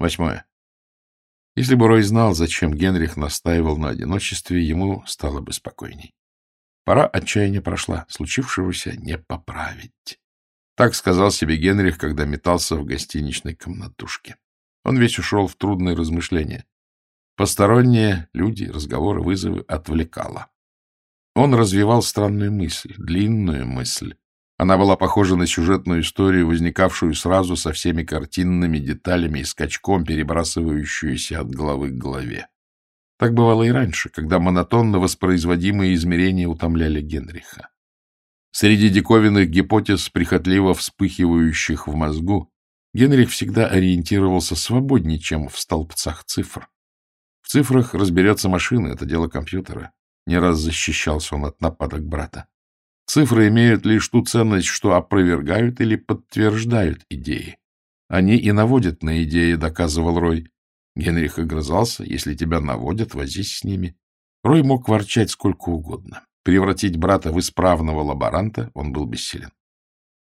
Восьмое. Если бы Рой знал, зачем Генрих настаивал на одиночестве, ему стало бы спокойней. Пора отчаяния прошла, случившегося не поправить. Так сказал себе Генрих, когда метался в гостиничной комнатушке. Он весь ушел в трудные размышления. Посторонние люди, разговоры, вызовы отвлекало. Он развивал странную мысль, длинную мысль. Она была похожа на сюжетную историю, возникавшую сразу со всеми картинными деталями и скачком, перебрасывающуюся от головы к голове. Так бывало и раньше, когда монотонно воспроизводимые измерения утомляли Генриха. Среди диковинных гипотез, прихотливо вспыхивающих в мозгу, Генрих всегда ориентировался свободнее, чем в столбцах цифр. В цифрах разберется машина, это дело компьютера. Не раз защищался он от нападок брата. Цифры имеют лишь ту ценность, что опровергают или подтверждают идеи. Они и наводят на идеи, доказывал Рой. Генрих огрызался. Если тебя наводят, возись с ними. Рой мог ворчать сколько угодно. Превратить брата в исправного лаборанта он был бессилен.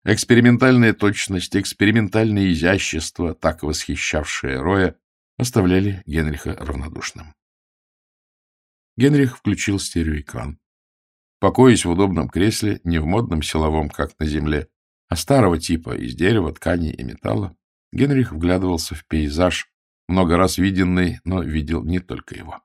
Экспериментальная точность, экспериментальное изящество, так восхищавшие Роя, оставляли Генриха равнодушным. Генрих включил стереоэкран. Покоясь в удобном кресле, не в модном силовом, как на земле, а старого типа, из дерева, ткани и металла, Генрих вглядывался в пейзаж, много раз виденный, но видел не только его.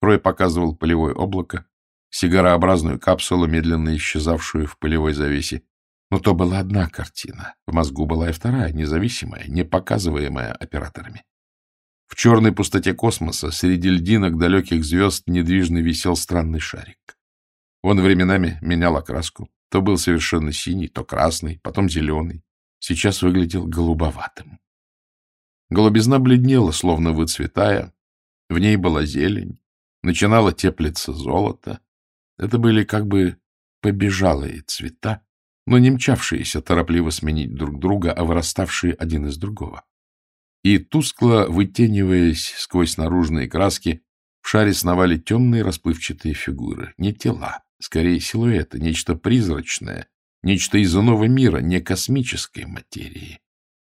Рой показывал полевое облако, сигарообразную капсулу, медленно исчезавшую в пылевой завесе. Но то была одна картина. В мозгу была и вторая, независимая, не показываемая операторами. В черной пустоте космоса среди льдинок далеких звезд недвижно висел странный шарик. Он временами менял окраску. То был совершенно синий, то красный, потом зеленый. Сейчас выглядел голубоватым. Голубизна бледнела, словно выцветая. В ней была зелень. Начинало теплиться золото. Это были как бы побежалые цвета, но не мчавшиеся торопливо сменить друг друга, а выраставшие один из другого. И, тускло вытениваясь сквозь наружные краски, в шаре сновали темные расплывчатые фигуры, не тела, скорее силуэты, нечто призрачное, нечто из иного мира, не космической материи.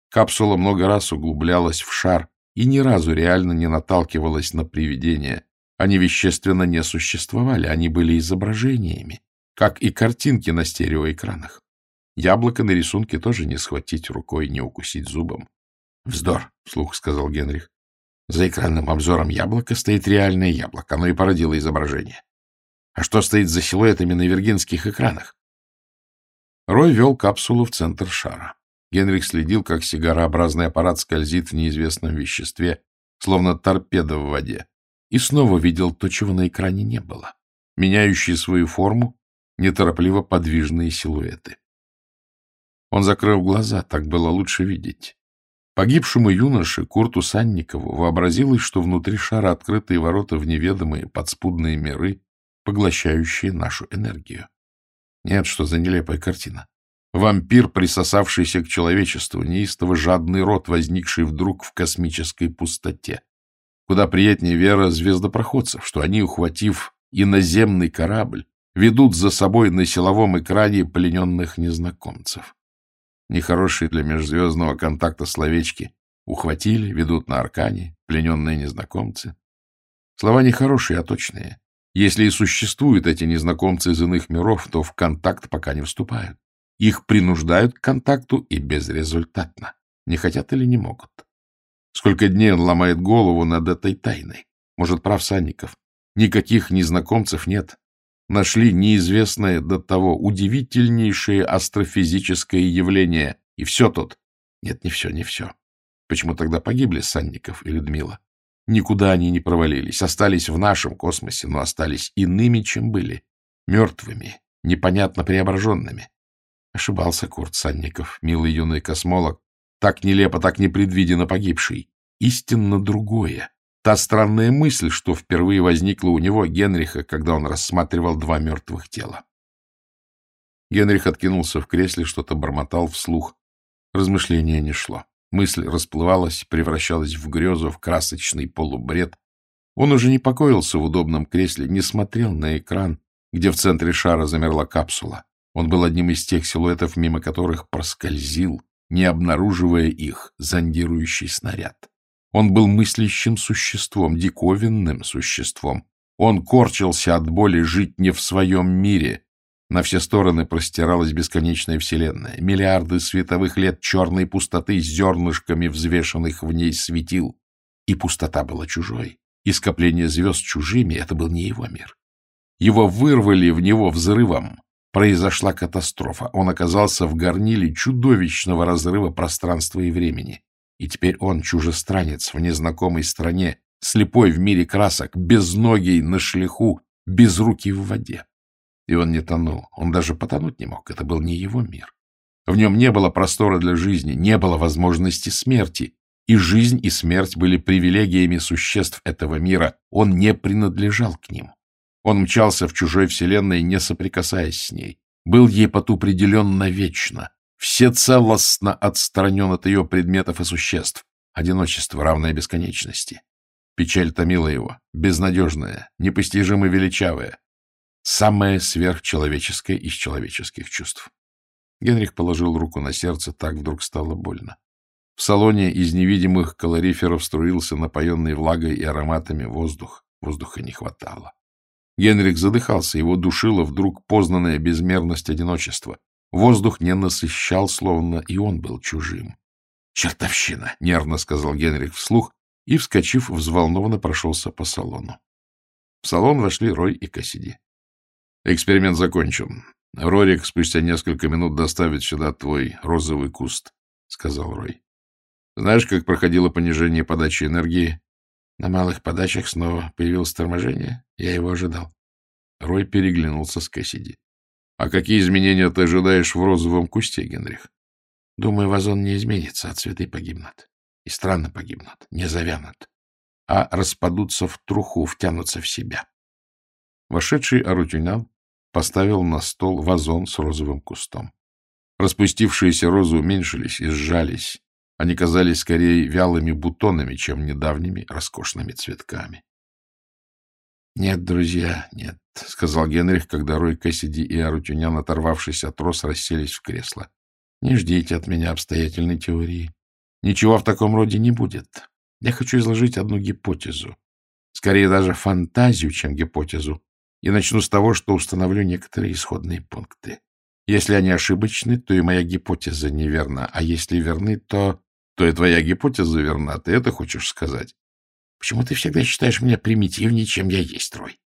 Капсула много раз углублялась в шар и ни разу реально не наталкивалась на привидения. Они вещественно не существовали, они были изображениями, как и картинки на стереоэкранах. Яблоко на рисунке тоже не схватить рукой, не укусить зубом. — Вздор, — вслух сказал Генрих. За экранным обзором яблока стоит реальное яблоко, оно и породило изображение. А что стоит за силуэтами на виргинских экранах? Рой вел капсулу в центр шара. Генрих следил, как сигарообразный аппарат скользит в неизвестном веществе, словно торпеда в воде, и снова видел то, чего на экране не было. Меняющие свою форму, неторопливо подвижные силуэты. Он закрыл глаза, так было лучше видеть. Погибшему юноше Курту Санникову вообразилось, что внутри шара открытые ворота в неведомые подспудные миры, поглощающие нашу энергию. Нет, что за нелепая картина. Вампир, присосавшийся к человечеству, неистово жадный род, возникший вдруг в космической пустоте. Куда приятнее вера звездопроходцев, что они, ухватив иноземный корабль, ведут за собой на силовом экране плененных незнакомцев. Нехорошие для межзвездного контакта словечки ухватили, ведут на аркане, плененные незнакомцы. Слова нехорошие, а точные. Если и существуют эти незнакомцы из иных миров, то в контакт пока не вступают. Их принуждают к контакту и безрезультатно. Не хотят или не могут. Сколько дней он ломает голову над этой тайной. Может, прав Санников. Никаких незнакомцев нет. Нашли неизвестное до того удивительнейшее астрофизическое явление. И все тут. Нет, не все, не все. Почему тогда погибли Санников и Людмила? Никуда они не провалились, остались в нашем космосе, но остались иными, чем были, мертвыми, непонятно преображенными. Ошибался Курт Санников, милый юный космолог, так нелепо, так непредвиденно погибший. Истинно другое. Та странная мысль, что впервые возникла у него, Генриха, когда он рассматривал два мертвых тела. Генрих откинулся в кресле, что-то бормотал вслух. Размышления не шло. Мысль расплывалась, превращалась в грезу, в красочный полубред. Он уже не покоился в удобном кресле, не смотрел на экран, где в центре шара замерла капсула. Он был одним из тех силуэтов, мимо которых проскользил, не обнаруживая их, зондирующий снаряд. Он был мыслящим существом, диковинным существом. Он корчился от боли жить не в своем мире. На все стороны простиралась бесконечная вселенная. Миллиарды световых лет черной пустоты с зернышками взвешенных в ней светил. И пустота была чужой. И скопление звезд чужими — это был не его мир. Его вырвали в него взрывом. Произошла катастрофа. Он оказался в горниле чудовищного разрыва пространства и времени. И теперь он чужестранец в незнакомой стране, слепой в мире красок, безногий на шлиху, безрукий в воде. И он не тонул, он даже потонуть не мог, это был не его мир. В нем не было простора для жизни, не было возможности смерти, и жизнь и смерть были привилегиями существ этого мира, он не принадлежал к ним. Он мчался в чужой вселенной, не соприкасаясь с ней, был ей потупределен навечно, всецелостно отстранен от ее предметов и существ, одиночество, равное бесконечности. Печаль томила его, безнадежная, непостижимо величавая, самое сверхчеловеческое из человеческих чувств. Генрих положил руку на сердце, так вдруг стало больно. В салоне из невидимых калориферов струился напоенный влагой и ароматами воздух. Воздуха не хватало. Генрих задыхался, его душила вдруг познанная безмерность одиночества. Воздух не насыщал, словно и он был чужим. «Чертовщина!» — нервно сказал Генрих вслух и, вскочив, взволнованно прошелся по салону. В салон вошли Рой и Кассиди. «Эксперимент закончен. Рорик спустя несколько минут доставит сюда твой розовый куст», — сказал Рой. «Знаешь, как проходило понижение подачи энергии?» На малых подачах снова появилось торможение. Я его ожидал. Рой переглянулся с Кассиди. «А какие изменения ты ожидаешь в розовом кусте, Генрих?» «Думаю, вазон не изменится, а цветы погибнут и странно погибнут, не завянут, а распадутся в труху, втянутся в себя. Вошедший Арутюнян поставил на стол вазон с розовым кустом. Распустившиеся розы уменьшились и сжались. Они казались скорее вялыми бутонами, чем недавними роскошными цветками. — Нет, друзья, нет, — сказал Генрих, когда Рой Кассиди и Арутюнян, оторвавшись от роз, расселись в кресло. — Не ждите от меня обстоятельной теории. Ничего в таком роде не будет. Я хочу изложить одну гипотезу. Скорее даже фантазию, чем гипотезу. И начну с того, что установлю некоторые исходные пункты. Если они ошибочны, то и моя гипотеза неверна. А если верны, то... То и твоя гипотеза верна. Ты это хочешь сказать? Почему ты всегда считаешь меня примитивнее, чем я есть, Рой?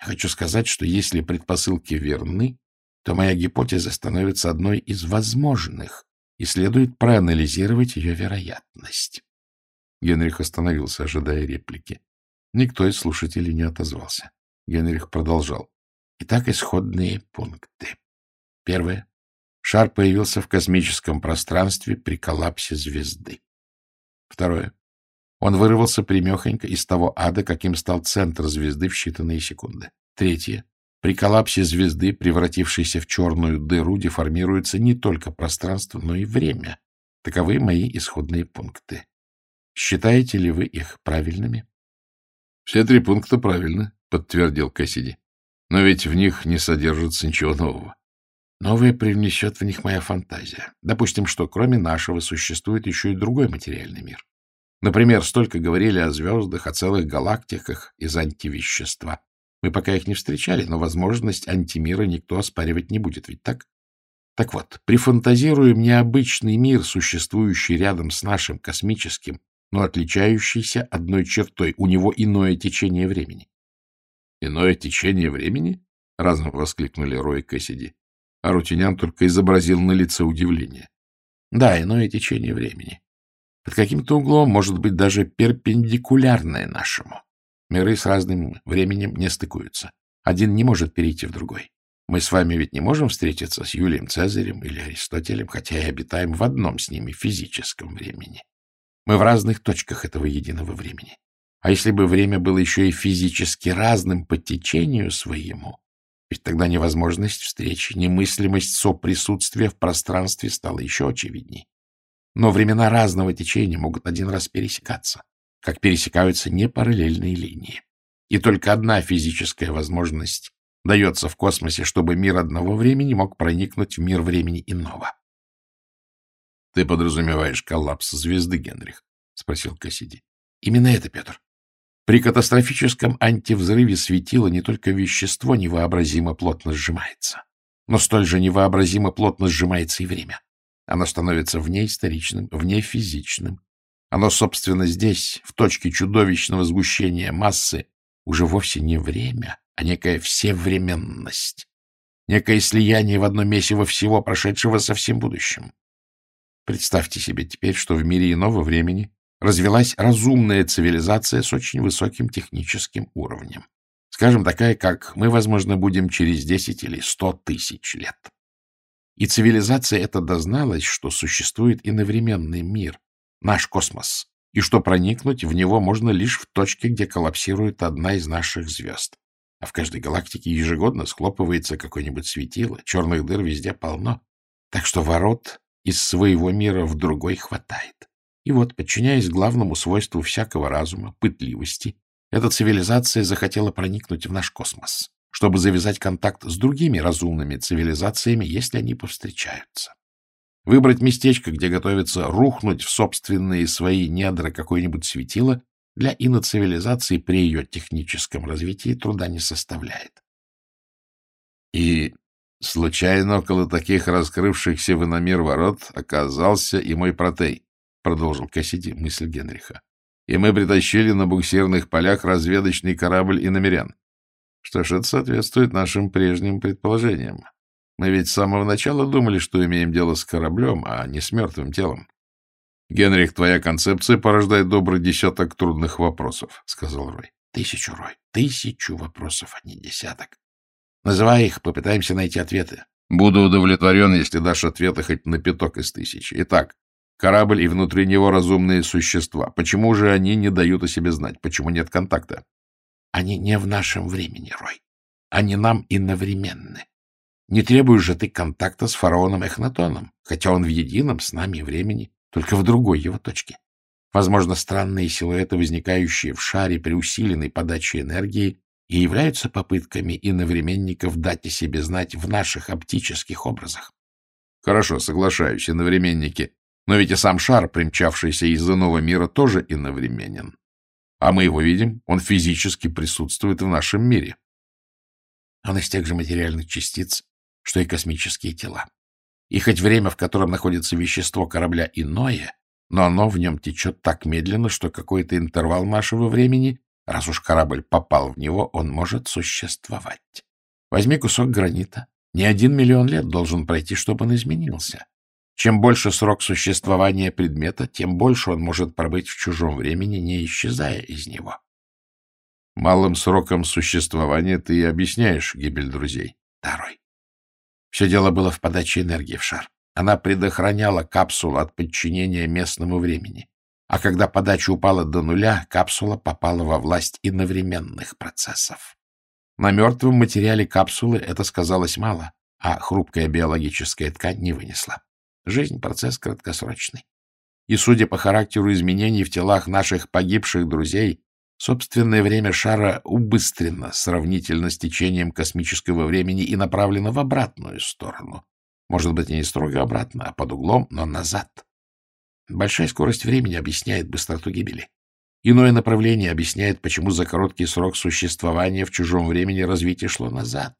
Я хочу сказать, что если предпосылки верны, то моя гипотеза становится одной из возможных, и следует проанализировать ее вероятность. Генрих остановился, ожидая реплики. Никто из слушателей не отозвался. Генрих продолжал. Итак, исходные пункты. Первое. Шар появился в космическом пространстве при коллапсе звезды. Второе. Он вырвался примехонько из того ада, каким стал центр звезды в считанные секунды. Третье. При коллапсе звезды, превратившейся в черную дыру, деформируется не только пространство, но и время. Таковы мои исходные пункты. Считаете ли вы их правильными? — Все три пункта правильны, — подтвердил Кассиди. — Но ведь в них не содержится ничего нового. Новое привнесет в них моя фантазия. Допустим, что кроме нашего существует еще и другой материальный мир. Например, столько говорили о звездах, о целых галактиках из антивещества. Мы пока их не встречали, но возможность антимира никто оспаривать не будет, ведь так? Так вот, прифантазируем необычный мир, существующий рядом с нашим космическим, но отличающийся одной чертой. У него иное течение времени. «Иное течение времени?» — разом воскликнули Рой и Кэссиди. А Рутинян только изобразил на лице удивление. «Да, иное течение времени. Под каким-то углом, может быть, даже перпендикулярное нашему. Миры с разным временем не стыкуются. Один не может перейти в другой. Мы с вами ведь не можем встретиться с Юлием Цезарем или Аристотелем, хотя и обитаем в одном с ними физическом времени. Мы в разных точках этого единого времени. А если бы время было еще и физически разным по течению своему, ведь тогда невозможность встречи, немыслимость соприсутствия в пространстве стала еще очевидней. Но времена разного течения могут один раз пересекаться как пересекаются непараллельные линии. И только одна физическая возможность дается в космосе, чтобы мир одного времени мог проникнуть в мир времени иного. Ты подразумеваешь коллапс звезды, Генрих. — спросил Кассиди. — Именно это, Петр. При катастрофическом антивзрыве светила не только вещество невообразимо плотно сжимается, но столь же невообразимо плотно сжимается и время. Оно становится внеисторичным, внефизичным. Оно, собственно, здесь, в точке чудовищного сгущения массы, уже вовсе не время, а некая всевременность, некое слияние в одно месиво всего прошедшего со всем будущим. Представьте себе теперь, что в мире иного времени развелась разумная цивилизация с очень высоким техническим уровнем. Скажем, такая, как мы, возможно, будем через 10 или 100 тысяч лет. И цивилизация эта дозналась, что существует иновременный мир, наш космос, и что проникнуть в него можно лишь в точке, где коллапсирует одна из наших звезд. А в каждой галактике ежегодно схлопывается какое-нибудь светило, черных дыр везде полно, так что ворот из своего мира в другой хватает. И вот, подчиняясь главному свойству всякого разума, пытливости, эта цивилизация захотела проникнуть в наш космос чтобы завязать контакт с другими разумными цивилизациями, если они повстречаются. Выбрать местечко, где готовится рухнуть в собственные свои недра какое-нибудь светило, для иноцивилизации при ее техническом развитии труда не составляет. И случайно около таких раскрывшихся в иномир ворот оказался и мой протей, продолжил Кассиди мысль Генриха. И мы притащили на буксирных полях разведочный корабль иномерян. Что ж, это соответствует нашим прежним предположениям. Мы ведь с самого начала думали, что имеем дело с кораблем, а не с мертвым телом. — Генрих, твоя концепция порождает добрый десяток трудных вопросов, — сказал Рой. — Тысячу, Рой, тысячу вопросов, а не десяток. Называй их, попытаемся найти ответы. Буду удовлетворен, если дашь ответы хоть на пяток из тысячи. Итак, корабль и внутри него разумные существа. Почему же они не дают о себе знать? Почему нет контакта? Они не в нашем времени, Рой. Они нам иновременны. Не требуешь же ты контакта с фараоном Эхнатоном, хотя он в едином с нами времени, только в другой его точке. Возможно, странные силуэты, возникающие в шаре при усиленной подаче энергии, и являются попытками иновременников дать о себе знать в наших оптических образах. Хорошо, соглашаюсь, иновременники. Но ведь и сам шар, примчавшийся из иного мира, тоже иновременен. А мы его видим, он физически присутствует в нашем мире. Он из тех же материальных частиц, что и космические тела. И хоть время, в котором находится вещество корабля, иное, но оно в нем течет так медленно, что какой-то интервал нашего времени, раз уж корабль попал в него, он может существовать. Возьми кусок гранита. Не один миллион лет должен пройти, чтобы он изменился. Чем больше срок существования предмета, тем больше он может пробыть в чужом времени, не исчезая из него. Малым сроком существования ты и объясняешь гибель друзей. Второй. Все дело было в подаче энергии в шар. Она предохраняла капсулу от подчинения местному времени. А когда подача упала до нуля, капсула попала во власть иновременных процессов. На мертвом материале капсулы это сказалось мало, а хрупкая биологическая ткань не вынесла. Жизнь — процесс краткосрочный. И, судя по характеру изменений в телах наших погибших друзей, собственное время шара убыстрено сравнительно с течением космического времени и направлено в обратную сторону. Может быть, не строго обратно, а под углом, но назад. Большая скорость времени объясняет быстроту гибели. Иное направление объясняет, почему за короткий срок существования в чужом времени развитие шло назад.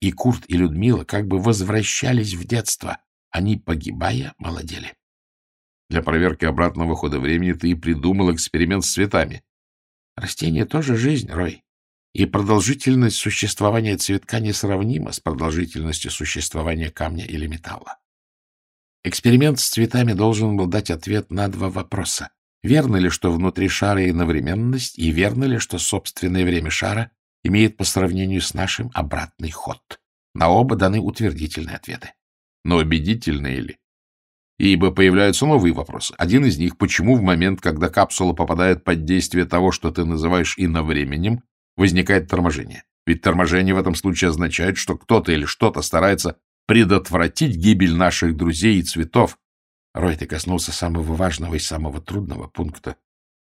И Курт, и Людмила как бы возвращались в детство, они, погибая, молодели. Для проверки обратного хода времени ты и придумал эксперимент с цветами. Растение тоже жизнь, Рой. И продолжительность существования цветка несравнима с продолжительностью существования камня или металла. Эксперимент с цветами должен был дать ответ на два вопроса. Верно ли, что внутри шара иновременность, и верно ли, что собственное время шара имеет по сравнению с нашим обратный ход? На оба даны утвердительные ответы но убедительные ли? Ибо появляются новые вопросы. Один из них, почему в момент, когда капсула попадает под действие того, что ты называешь иновременем, возникает торможение? Ведь торможение в этом случае означает, что кто-то или что-то старается предотвратить гибель наших друзей и цветов. Рой, коснулся самого важного и самого трудного пункта.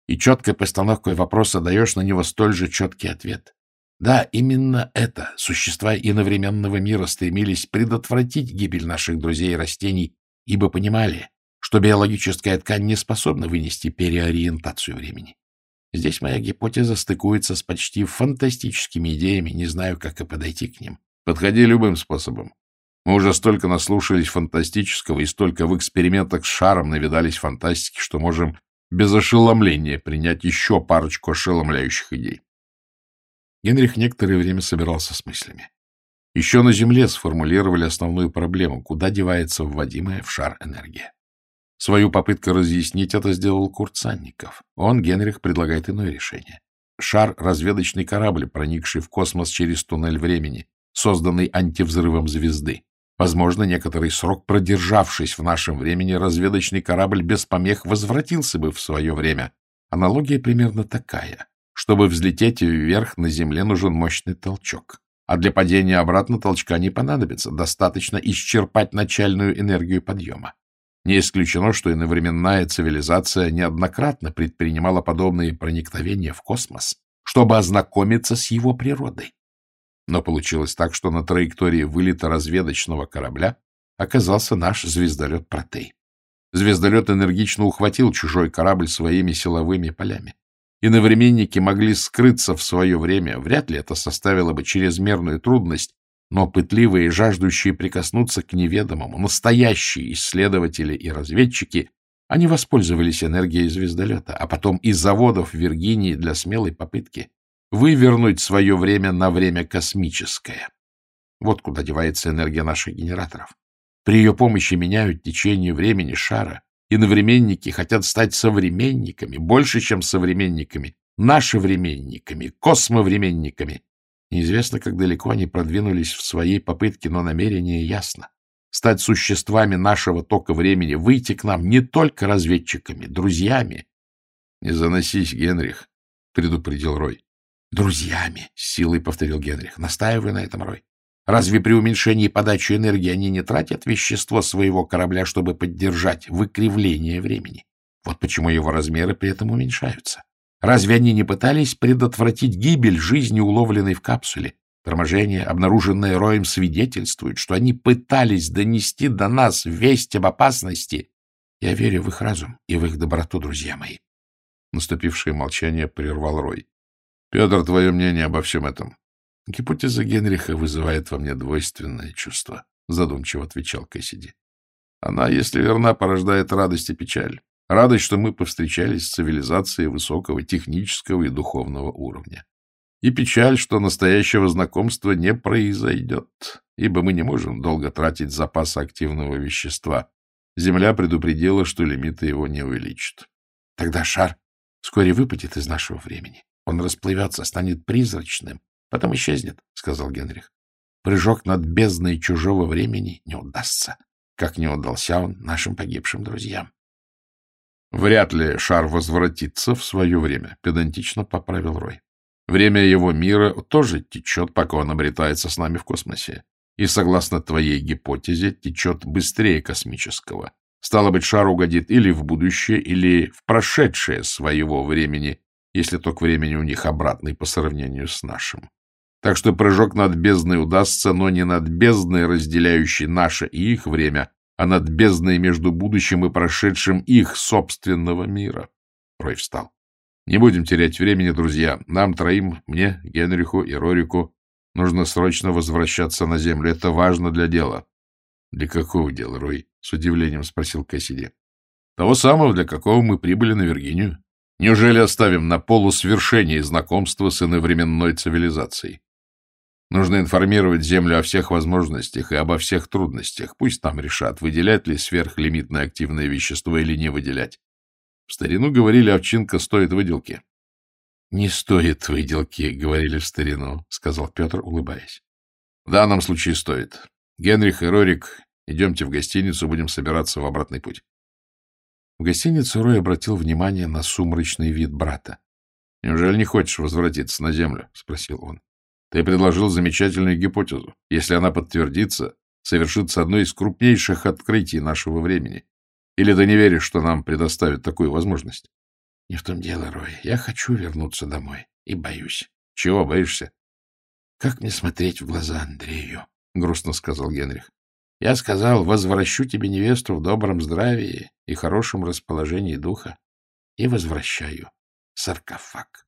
И четкой постановкой вопроса даешь на него столь же четкий ответ. Да, именно это существа иновременного мира стремились предотвратить гибель наших друзей и растений, ибо понимали, что биологическая ткань не способна вынести переориентацию времени. Здесь моя гипотеза стыкуется с почти фантастическими идеями, не знаю, как и подойти к ним. Подходи любым способом. Мы уже столько наслушались фантастического и столько в экспериментах с шаром навидались фантастики, что можем без ошеломления принять еще парочку ошеломляющих идей. Генрих некоторое время собирался с мыслями. Еще на Земле сформулировали основную проблему, куда девается вводимая в шар энергия. Свою попытку разъяснить это сделал Курт Санников. Он, Генрих, предлагает иное решение. Шар — разведочный корабль, проникший в космос через туннель времени, созданный антивзрывом звезды. Возможно, некоторый срок продержавшись в нашем времени, разведочный корабль без помех возвратился бы в свое время. Аналогия примерно такая. Чтобы взлететь вверх на Земле, нужен мощный толчок. А для падения обратно толчка не понадобится. Достаточно исчерпать начальную энергию подъема. Не исключено, что иновременная цивилизация неоднократно предпринимала подобные проникновения в космос, чтобы ознакомиться с его природой. Но получилось так, что на траектории вылета разведочного корабля оказался наш звездолет «Протей». Звездолет энергично ухватил чужой корабль своими силовыми полями. Иновременники могли скрыться в свое время, вряд ли это составило бы чрезмерную трудность, но пытливые и жаждущие прикоснуться к неведомому, настоящие исследователи и разведчики, они воспользовались энергией звездолета, а потом из заводов Виргинии для смелой попытки вывернуть свое время на время космическое. Вот куда девается энергия наших генераторов. При ее помощи меняют течение времени шара, и навременники хотят стать современниками, больше, чем современниками, нашевременниками, космовременниками. Неизвестно, как далеко они продвинулись в своей попытке, но намерение ясно. Стать существами нашего тока времени, выйти к нам не только разведчиками, друзьями. — Не заносись, Генрих, — предупредил Рой. Друзьями, — с силой повторил Генрих, настаивая на этом, Рой. Разве при уменьшении подачи энергии они не тратят вещество своего корабля, чтобы поддержать выкривление времени? Вот почему его размеры при этом уменьшаются. Разве они не пытались предотвратить гибель жизни, уловленной в капсуле? Торможение, обнаруженное Роем, свидетельствует, что они пытались донести до нас весть об опасности. Я верю в их разум и в их доброту, друзья мои. Наступившее молчание прервал Рой. — Петр, твое мнение обо всем этом? — Гипотеза Генриха вызывает во мне двойственное чувство, — задумчиво отвечал Кэссиди. — Она, если верна, порождает радость и печаль. Радость, что мы повстречались с цивилизацией высокого технического и духовного уровня. И печаль, что настоящего знакомства не произойдет, ибо мы не можем долго тратить запасы активного вещества. Земля предупредила, что лимиты его не увеличат. Тогда шар вскоре выпадет из нашего времени. Он расплывется, станет призрачным, потом исчезнет, — сказал Генрих. Прыжок над бездной чужого времени не удастся, как не удался он нашим погибшим друзьям. Вряд ли шар возвратится в свое время, — педантично поправил Рой. Время его мира тоже течет, пока он обретается с нами в космосе. И, согласно твоей гипотезе, течет быстрее космического. Стало быть, шар угодит или в будущее, или в прошедшее своего времени, если ток времени у них обратный по сравнению с нашим. Так что прыжок над бездной удастся, но не над бездной, разделяющей наше и их время, а над бездной между будущим и прошедшим их собственного мира. Рой встал. Не будем терять времени, друзья. Нам троим, мне, Генриху и Рорику, нужно срочно возвращаться на Землю. Это важно для дела. — Для какого дела, Рой? — с удивлением спросил Кассиди. — Того самого, для какого мы прибыли на Виргинию. Неужели оставим на полусвершение знакомства с иновременной цивилизацией? Нужно информировать Землю о всех возможностях и обо всех трудностях. Пусть там решат, выделять ли сверхлимитное активное вещество или не выделять. В старину говорили, овчинка стоит выделки. — Не стоит выделки, — говорили в старину, — сказал Петр, улыбаясь. — В данном случае стоит. Генрих и Рорик, идемте в гостиницу, будем собираться в обратный путь. В гостиницу Рой обратил внимание на сумрачный вид брата. — Неужели не хочешь возвратиться на землю? — спросил он. — Ты предложил замечательную гипотезу. Если она подтвердится, совершится одно из крупнейших открытий нашего времени. Или ты не веришь, что нам предоставят такую возможность? — Не в том дело, Рой. Я хочу вернуться домой и боюсь. — Чего боишься? — Как мне смотреть в глаза Андрею? — грустно сказал Генрих. Я сказал, возвращу тебе невесту в добром здравии и хорошем расположении духа. И возвращаю саркофаг.